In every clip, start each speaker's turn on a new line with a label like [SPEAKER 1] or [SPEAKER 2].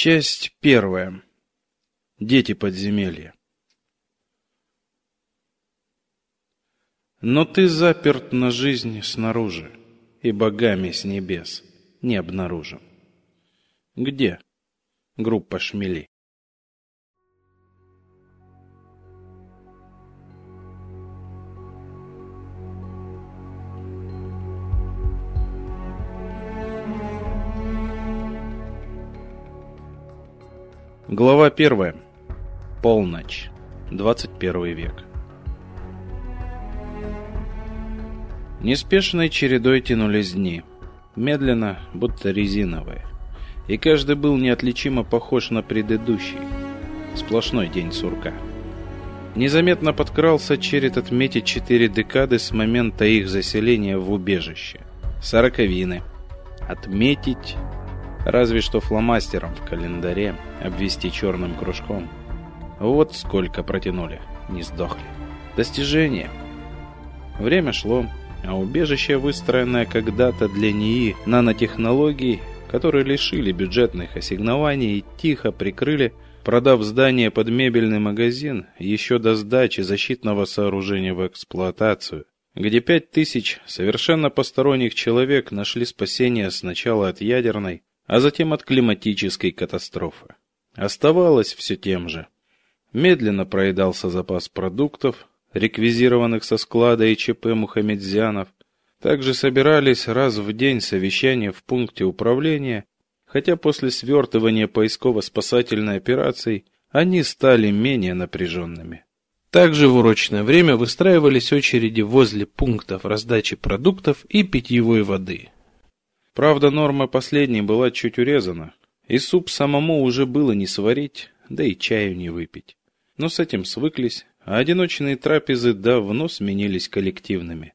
[SPEAKER 1] Часть первая. Дети подземелья. Но ты заперт на жизнь снаружи, и богами с небес не обнаружим. Где? Группа шмелей. Глава первая. Полночь. 21 век. Неспешной чередой тянулись дни, медленно, будто резиновые, и каждый был неотличимо похож на предыдущий. Сплошной день сурка. Незаметно подкрался черед отметить четыре декады с момента их заселения в убежище. Сороковины. Отметить Разве что фломастером в календаре обвести черным кружком. Вот сколько протянули, не сдохли. Достижение. Время шло, а убежище, выстроенное когда-то для НИИ нанотехнологий, которые лишили бюджетных ассигнований и тихо прикрыли, продав здание под мебельный магазин еще до сдачи защитного сооружения в эксплуатацию, где пять тысяч совершенно посторонних человек нашли спасение сначала от ядерной, а затем от климатической катастрофы. Оставалось все тем же. Медленно проедался запас продуктов, реквизированных со склада и ЧП Мухамедзянов. Также собирались раз в день совещания в пункте управления, хотя после свертывания поисково-спасательной операции они стали менее напряженными. Также в урочное время выстраивались очереди возле пунктов раздачи продуктов и питьевой воды. Правда, норма последней была чуть урезана, и суп самому уже было не сварить, да и чаю не выпить. Но с этим свыклись, а одиночные трапезы давно сменились коллективными.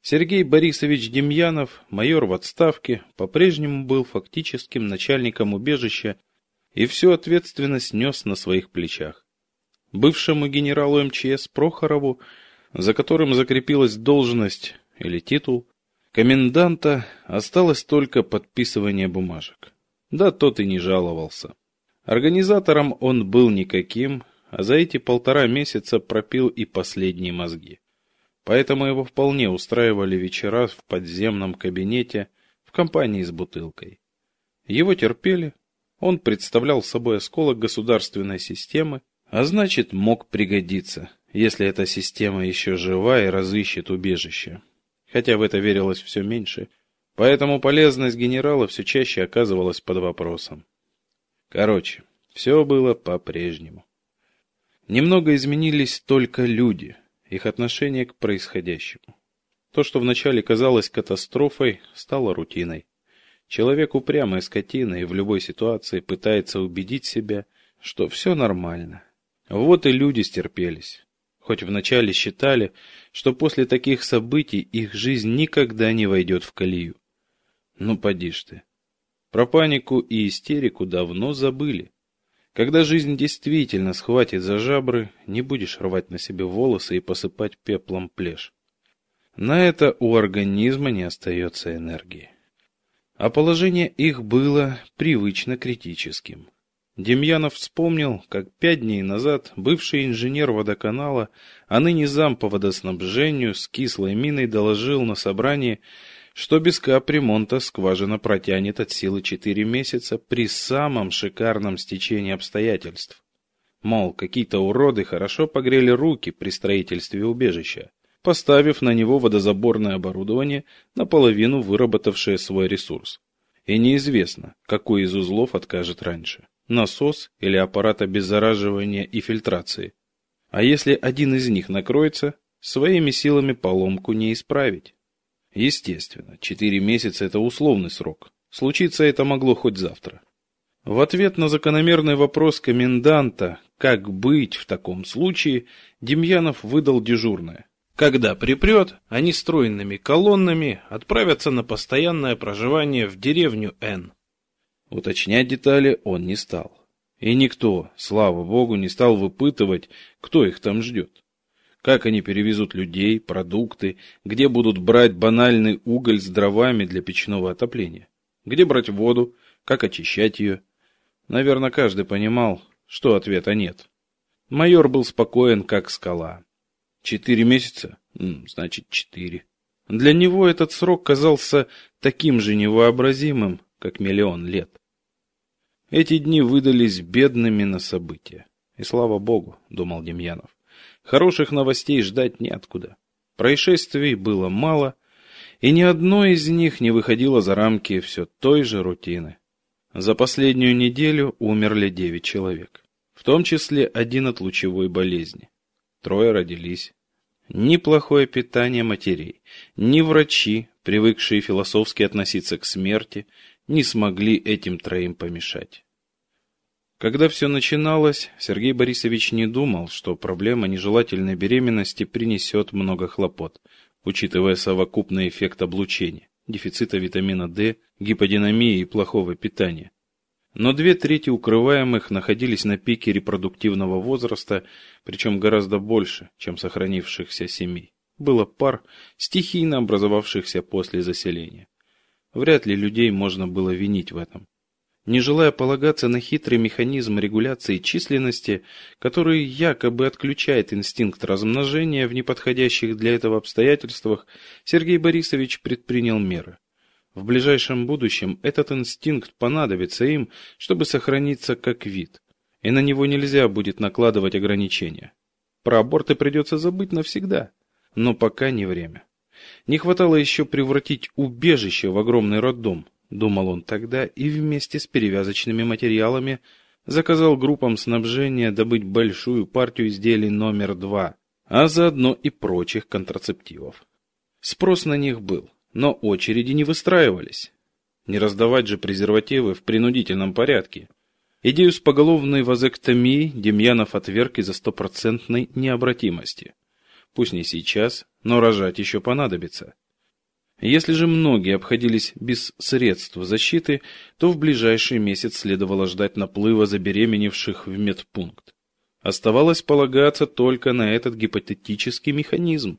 [SPEAKER 1] Сергей Борисович Демьянов, майор в отставке, по-прежнему был фактическим начальником убежища и всю ответственность нес на своих плечах. Бывшему генералу МЧС Прохорову, за которым закрепилась должность или титул, Коменданта осталось только подписывание бумажек. Да тот и не жаловался. Организатором он был никаким, а за эти полтора месяца пропил и последние мозги. Поэтому его вполне устраивали вечера в подземном кабинете в компании с бутылкой. Его терпели, он представлял собой осколок государственной системы, а значит мог пригодиться, если эта система еще жива и разыщет убежище хотя в это верилось все меньше, поэтому полезность генерала все чаще оказывалась под вопросом. Короче, все было по-прежнему. Немного изменились только люди, их отношение к происходящему. То, что вначале казалось катастрофой, стало рутиной. Человек упрямая скотина и в любой ситуации пытается убедить себя, что все нормально. Вот и люди стерпелись. Хоть вначале считали, что после таких событий их жизнь никогда не войдет в колею. Ну, поди ж ты. Про панику и истерику давно забыли. Когда жизнь действительно схватит за жабры, не будешь рвать на себе волосы и посыпать пеплом плешь. На это у организма не остается энергии. А положение их было привычно критическим. Демьянов вспомнил, как пять дней назад бывший инженер водоканала, а ныне зам по водоснабжению с кислой миной доложил на собрании, что без капремонта скважина протянет от силы четыре месяца при самом шикарном стечении обстоятельств. Мол, какие-то уроды хорошо погрели руки при строительстве убежища, поставив на него водозаборное оборудование, наполовину выработавшее свой ресурс. И неизвестно, какой из узлов откажет раньше насос или аппарат обеззараживания и фильтрации. А если один из них накроется, своими силами поломку не исправить. Естественно, четыре месяца – это условный срок. Случиться это могло хоть завтра. В ответ на закономерный вопрос коменданта «Как быть в таком случае?» Демьянов выдал дежурное. Когда припрет, они стройными колоннами отправятся на постоянное проживание в деревню Н. Уточнять детали он не стал. И никто, слава богу, не стал выпытывать, кто их там ждет. Как они перевезут людей, продукты, где будут брать банальный уголь с дровами для печного отопления, где брать воду, как очищать ее. Наверное, каждый понимал, что ответа нет. Майор был спокоен, как скала. Четыре месяца? Значит, четыре. Для него этот срок казался таким же невообразимым, как миллион лет. Эти дни выдались бедными на события. И слава богу, думал Демьянов. Хороших новостей ждать неоткуда. Происшествий было мало, и ни одно из них не выходило за рамки все той же рутины. За последнюю неделю умерли девять человек, в том числе один от лучевой болезни. Трое родились. Ни плохое питание матерей, ни врачи, привыкшие философски относиться к смерти, не смогли этим троим помешать. Когда все начиналось, Сергей Борисович не думал, что проблема нежелательной беременности принесет много хлопот, учитывая совокупный эффект облучения, дефицита витамина D, гиподинамии и плохого питания. Но две трети укрываемых находились на пике репродуктивного возраста, причем гораздо больше, чем сохранившихся семей. Было пар, стихийно образовавшихся после заселения. Вряд ли людей можно было винить в этом. Не желая полагаться на хитрый механизм регуляции численности, который якобы отключает инстинкт размножения в неподходящих для этого обстоятельствах, Сергей Борисович предпринял меры. В ближайшем будущем этот инстинкт понадобится им, чтобы сохраниться как вид, и на него нельзя будет накладывать ограничения. Про аборты придется забыть навсегда, но пока не время. Не хватало еще превратить убежище в огромный роддом, думал он тогда и вместе с перевязочными материалами заказал группам снабжения добыть большую партию изделий номер два, а заодно и прочих контрацептивов. Спрос на них был, но очереди не выстраивались. Не раздавать же презервативы в принудительном порядке. Идею с поголовной вазэктомией Демьянов отверг из-за стопроцентной необратимости. Пусть не сейчас, но рожать еще понадобится. Если же многие обходились без средств защиты, то в ближайший месяц следовало ждать наплыва забеременевших в медпункт. Оставалось полагаться только на этот гипотетический механизм,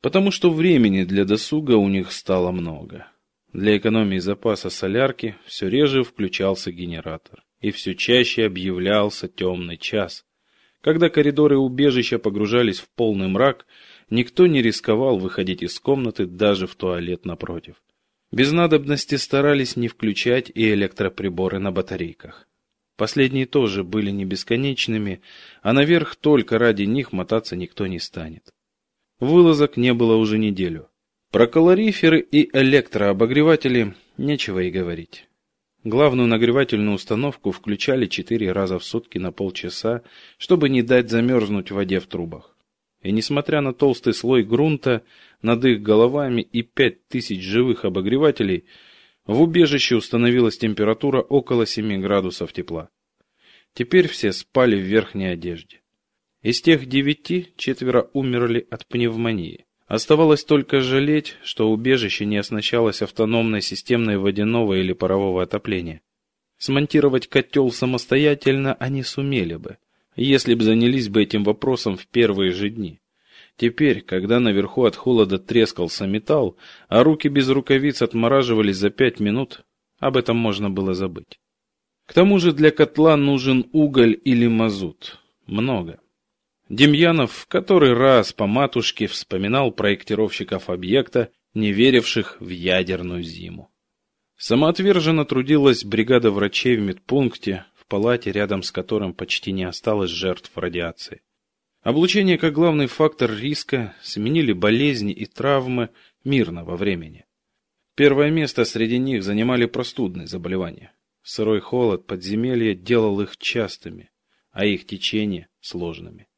[SPEAKER 1] потому что времени для досуга у них стало много. Для экономии запаса солярки все реже включался генератор, и все чаще объявлялся темный час, когда коридоры убежища погружались в полный мрак, Никто не рисковал выходить из комнаты даже в туалет напротив. Без надобности старались не включать и электроприборы на батарейках. Последние тоже были не бесконечными, а наверх только ради них мотаться никто не станет. Вылазок не было уже неделю. Про калориферы и электрообогреватели нечего и говорить. Главную нагревательную установку включали четыре раза в сутки на полчаса, чтобы не дать замерзнуть воде в трубах. И несмотря на толстый слой грунта над их головами и пять тысяч живых обогревателей, в убежище установилась температура около 7 градусов тепла. Теперь все спали в верхней одежде. Из тех девяти четверо умерли от пневмонии. Оставалось только жалеть, что убежище не оснащалось автономной системой водяного или парового отопления. Смонтировать котел самостоятельно они сумели бы, если б занялись бы этим вопросом в первые же дни. Теперь, когда наверху от холода трескался металл, а руки без рукавиц отмораживались за пять минут, об этом можно было забыть. К тому же для котла нужен уголь или мазут. Много. Демьянов в который раз по матушке вспоминал проектировщиков объекта, не веривших в ядерную зиму. Самоотверженно трудилась бригада врачей в медпункте, палате, рядом с которым почти не осталось жертв радиации. Облучение как главный фактор риска сменили болезни и травмы мирного времени. Первое место среди них занимали простудные заболевания. Сырой холод подземелья делал их частыми, а их течение сложными.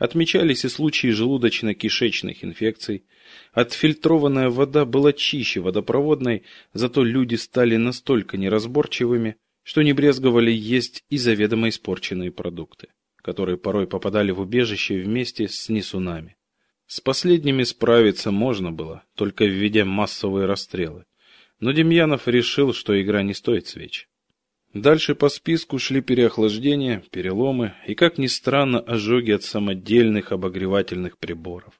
[SPEAKER 1] Отмечались и случаи желудочно-кишечных инфекций. Отфильтрованная вода была чище водопроводной, зато люди стали настолько неразборчивыми, что не брезговали есть и заведомо испорченные продукты, которые порой попадали в убежище вместе с несунами. С последними справиться можно было, только введя массовые расстрелы. Но Демьянов решил, что игра не стоит свеч. Дальше по списку шли переохлаждения, переломы и, как ни странно, ожоги от самодельных обогревательных приборов.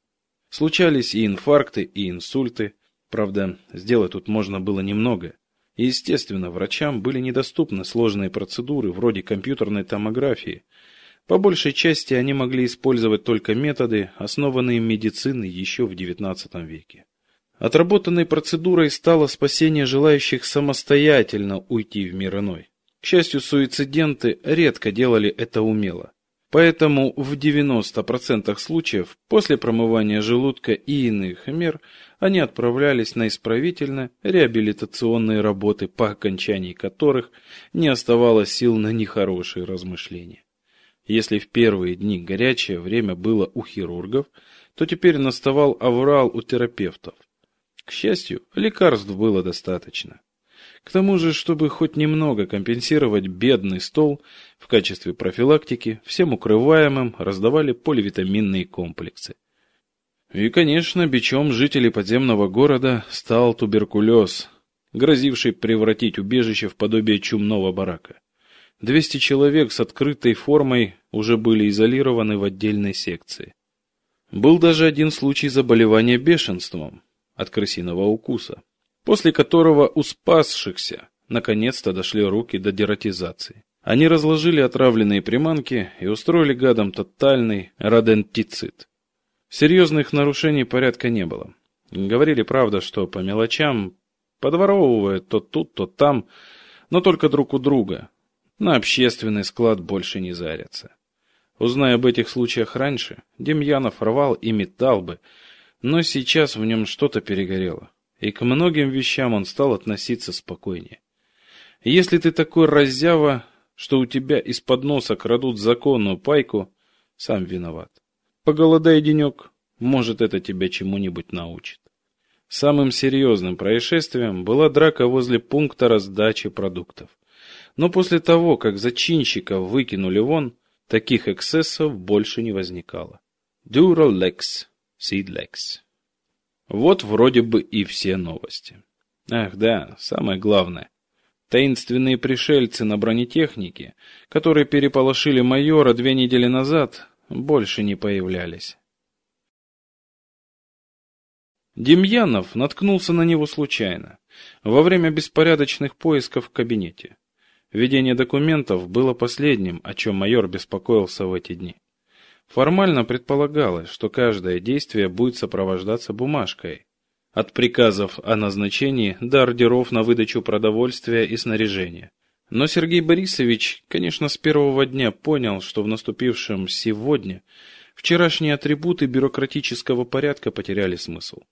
[SPEAKER 1] Случались и инфаркты, и инсульты. Правда, сделать тут можно было немного. Естественно, врачам были недоступны сложные процедуры вроде компьютерной томографии. По большей части они могли использовать только методы, основанные медициной еще в XIX веке. Отработанной процедурой стало спасение желающих самостоятельно уйти в мир иной. К счастью, суициденты редко делали это умело. Поэтому в 90% случаев после промывания желудка и иных мер они отправлялись на исправительно-реабилитационные работы, по окончании которых не оставалось сил на нехорошие размышления. Если в первые дни горячее время было у хирургов, то теперь наставал аврал у терапевтов. К счастью, лекарств было достаточно. К тому же, чтобы хоть немного компенсировать бедный стол, в качестве профилактики всем укрываемым раздавали поливитаминные комплексы. И, конечно, бичом жителей подземного города стал туберкулез, грозивший превратить убежище в подобие чумного барака. Двести человек с открытой формой уже были изолированы в отдельной секции. Был даже один случай заболевания бешенством от крысиного укуса после которого у спасшихся наконец-то дошли руки до дератизации. Они разложили отравленные приманки и устроили гадам тотальный родентицид. Серьезных нарушений порядка не было. Говорили, правда, что по мелочам подворовывают то тут, то там, но только друг у друга. На общественный склад больше не зарятся. Узная об этих случаях раньше, Демьянов рвал и метал бы, но сейчас в нем что-то перегорело и к многим вещам он стал относиться спокойнее. Если ты такой раззява, что у тебя из-под носа крадут законную пайку, сам виноват. Поголодай денек, может, это тебя чему-нибудь научит. Самым серьезным происшествием была драка возле пункта раздачи продуктов. Но после того, как зачинщика выкинули вон, таких эксцессов больше не возникало. Duralex, Seedlex. Вот вроде бы и все новости. Ах да, самое главное. Таинственные пришельцы на бронетехнике, которые переполошили майора две недели назад, больше не появлялись. Демьянов наткнулся на него случайно, во время беспорядочных поисков в кабинете. Ведение документов было последним, о чем майор беспокоился в эти дни. Формально предполагалось, что каждое действие будет сопровождаться бумажкой. От приказов о назначении до ордеров на выдачу продовольствия и снаряжения. Но Сергей Борисович, конечно, с первого дня понял, что в наступившем сегодня вчерашние атрибуты бюрократического порядка потеряли смысл.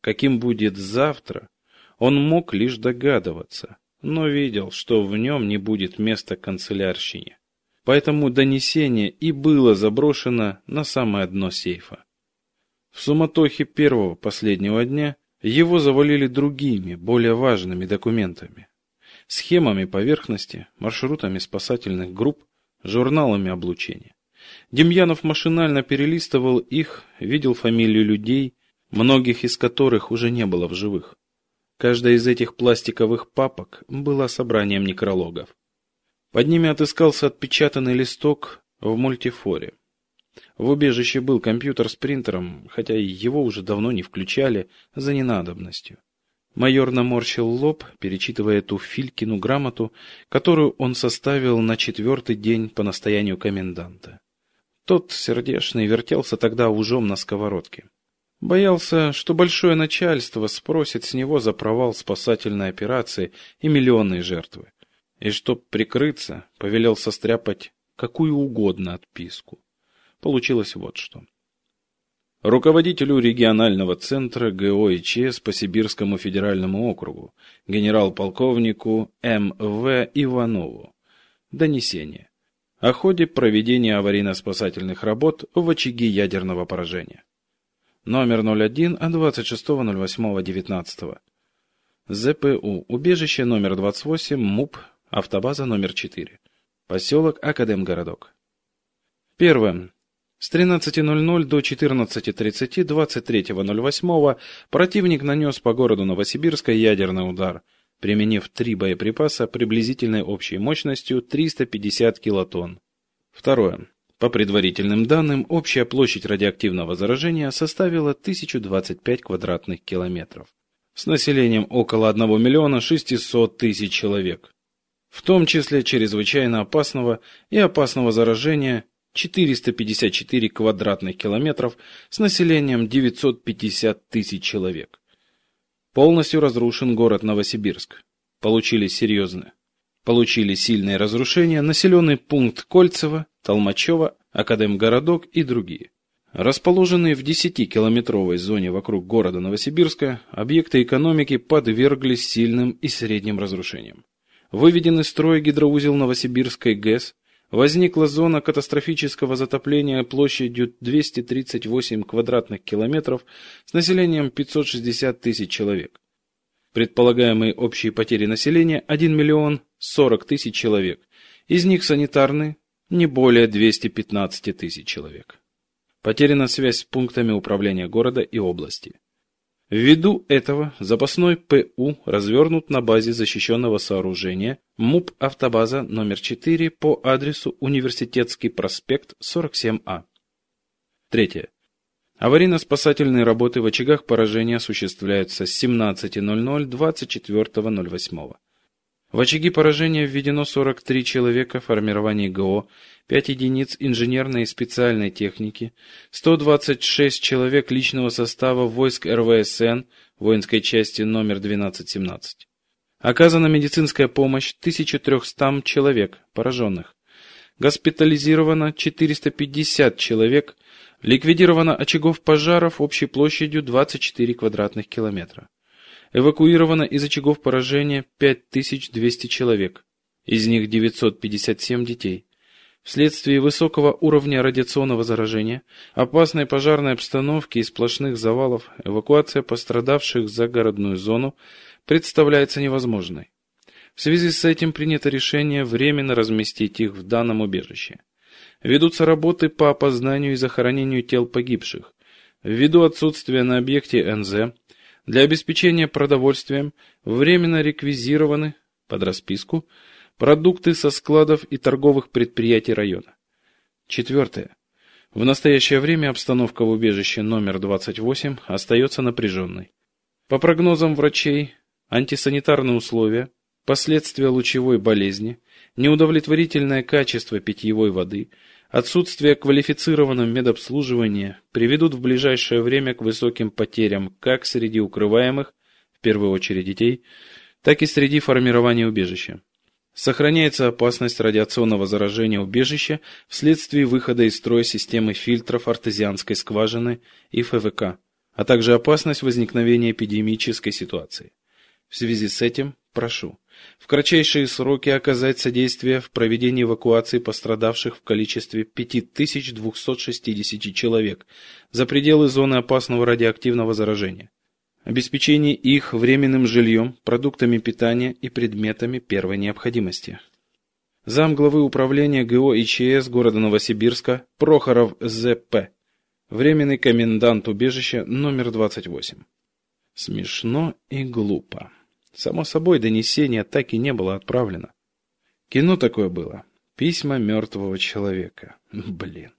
[SPEAKER 1] Каким будет завтра, он мог лишь догадываться, но видел, что в нем не будет места канцелярщине. Поэтому донесение и было заброшено на самое дно сейфа. В суматохе первого последнего дня его завалили другими, более важными документами. Схемами поверхности, маршрутами спасательных групп, журналами облучения. Демьянов машинально перелистывал их, видел фамилии людей, многих из которых уже не было в живых. Каждая из этих пластиковых папок была собранием некрологов. Под ними отыскался отпечатанный листок в мультифоре. В убежище был компьютер с принтером, хотя его уже давно не включали за ненадобностью. Майор наморщил лоб, перечитывая эту Филькину грамоту, которую он составил на четвертый день по настоянию коменданта. Тот сердешный вертелся тогда ужом на сковородке. Боялся, что большое начальство спросит с него за провал спасательной операции и миллионные жертвы и чтоб прикрыться, повелел состряпать какую угодно отписку. Получилось вот что. Руководителю регионального центра ГОИЧС по Сибирскому федеральному округу, генерал-полковнику М.В. Иванову. Донесение. О ходе проведения аварийно-спасательных работ в очаге ядерного поражения. Номер 01 от 26.08.19. ЗПУ. Убежище номер 28. МУП Автобаза номер 4. Поселок Академгородок. Первое. С 13.00 до 14.30 23.08 противник нанес по городу Новосибирска ядерный удар, применив три боеприпаса приблизительной общей мощностью 350 килотонн. Второе. По предварительным данным, общая площадь радиоактивного заражения составила 1025 квадратных километров. с населением около 1 миллиона 600 тысяч человек, в том числе чрезвычайно опасного и опасного заражения 454 квадратных километров с населением 950 тысяч человек. Полностью разрушен город Новосибирск. Получили серьезные. Получили сильные разрушения населенный пункт Кольцево, Толмачево, Академгородок и другие. Расположенные в 10-километровой зоне вокруг города Новосибирска, объекты экономики подверглись сильным и средним разрушениям. Выведен из строя гидроузел Новосибирской ГЭС, возникла зона катастрофического затопления площадью 238 квадратных километров с населением 560 тысяч человек. Предполагаемые общие потери населения 1 миллион 40 тысяч человек, из них санитарные не более 215 тысяч человек. Потеряна связь с пунктами управления города и области. Ввиду этого запасной ПУ развернут на базе защищенного сооружения МУП «Автобаза» номер 4 по адресу Университетский проспект 47А. Третье. Аварийно-спасательные работы в очагах поражения осуществляются с 17.00 24.08. В очаги поражения введено 43 человека в формировании ГО, 5 единиц инженерной и специальной техники, 126 человек личного состава войск РВСН, воинской части номер 1217. Оказана медицинская помощь 1300 человек, пораженных. Госпитализировано 450 человек, ликвидировано очагов пожаров общей площадью 24 квадратных километра. Эвакуировано из очагов поражения 5200 человек, из них 957 детей. Вследствие высокого уровня радиационного заражения, опасной пожарной обстановки и сплошных завалов, эвакуация пострадавших в загородную зону представляется невозможной. В связи с этим принято решение временно разместить их в данном убежище. Ведутся работы по опознанию и захоронению тел погибших. Ввиду отсутствия на объекте НЗ для обеспечения продовольствием временно реквизированы под расписку продукты со складов и торговых предприятий района. Четвертое. В настоящее время обстановка в убежище номер 28 остается напряженной. По прогнозам врачей, антисанитарные условия, последствия лучевой болезни, неудовлетворительное качество питьевой воды – Отсутствие квалифицированного медобслуживания приведут в ближайшее время к высоким потерям как среди укрываемых, в первую очередь детей, так и среди формирования убежища. Сохраняется опасность радиационного заражения убежища вследствие выхода из строя системы фильтров артезианской скважины и ФВК, а также опасность возникновения эпидемической ситуации. В связи с этим прошу в кратчайшие сроки оказать содействие в проведении эвакуации пострадавших в количестве 5260 человек за пределы зоны опасного радиоактивного заражения. Обеспечение их временным жильем, продуктами питания и предметами первой необходимости. Зам главы управления ГО ИЧС города Новосибирска Прохоров ЗП. Временный комендант убежища номер 28. Смешно и глупо. Само собой, донесение так и не было отправлено. Кино такое было. Письма мертвого человека. Блин.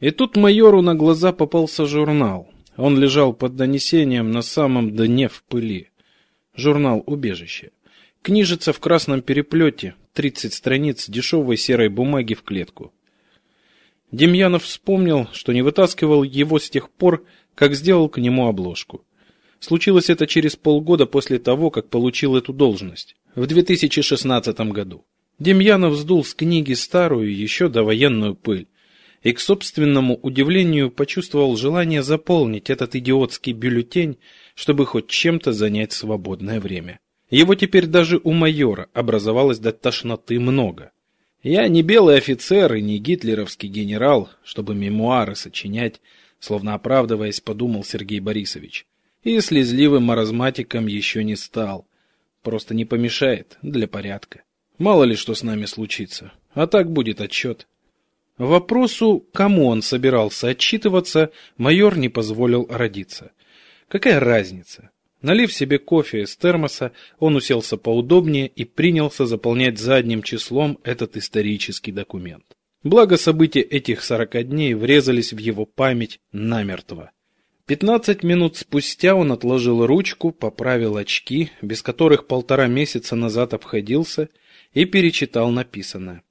[SPEAKER 1] И тут майору на глаза попался журнал. Он лежал под донесением на самом дне в пыли. Журнал «Убежище». Книжица в красном переплете, 30 страниц дешевой серой бумаги в клетку. Демьянов вспомнил, что не вытаскивал его с тех пор, как сделал к нему обложку. Случилось это через полгода после того, как получил эту должность, в 2016 году. Демьянов сдул с книги старую, еще довоенную пыль, и к собственному удивлению почувствовал желание заполнить этот идиотский бюллетень, чтобы хоть чем-то занять свободное время. Его теперь даже у майора образовалось до тошноты много. Я не белый офицер и не гитлеровский генерал, чтобы мемуары сочинять, словно оправдываясь, подумал Сергей Борисович. И слезливым маразматиком еще не стал. Просто не помешает для порядка. Мало ли что с нами случится. А так будет отчет. Вопросу, кому он собирался отчитываться, майор не позволил родиться. Какая разница? Налив себе кофе из термоса, он уселся поудобнее и принялся заполнять задним числом этот исторический документ. Благо события этих сорока дней врезались в его память намертво. Пятнадцать минут спустя он отложил ручку, поправил очки, без которых полтора месяца назад обходился, и перечитал написанное.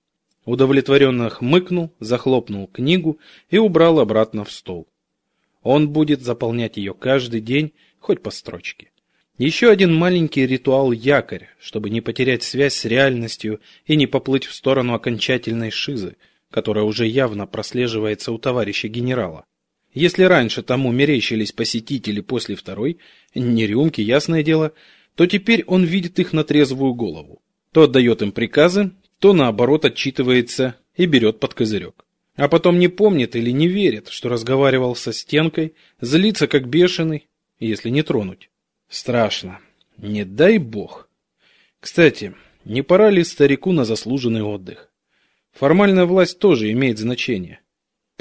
[SPEAKER 1] Удовлетворенно хмыкнул, захлопнул книгу и убрал обратно в стол. Он будет заполнять ее каждый день, хоть по строчке. Еще один маленький ритуал-якорь, чтобы не потерять связь с реальностью и не поплыть в сторону окончательной шизы, которая уже явно прослеживается у товарища генерала. Если раньше тому мерещились посетители после второй, не рюмки, ясное дело, то теперь он видит их на трезвую голову. То отдает им приказы, то наоборот отчитывается и берет под козырек. А потом не помнит или не верит, что разговаривал со стенкой, злится как бешеный, если не тронуть. Страшно. Не дай бог. Кстати, не пора ли старику на заслуженный отдых? Формальная власть тоже имеет значение.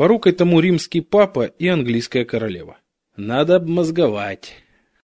[SPEAKER 1] Порукой тому римский папа и английская королева. Надо обмозговать.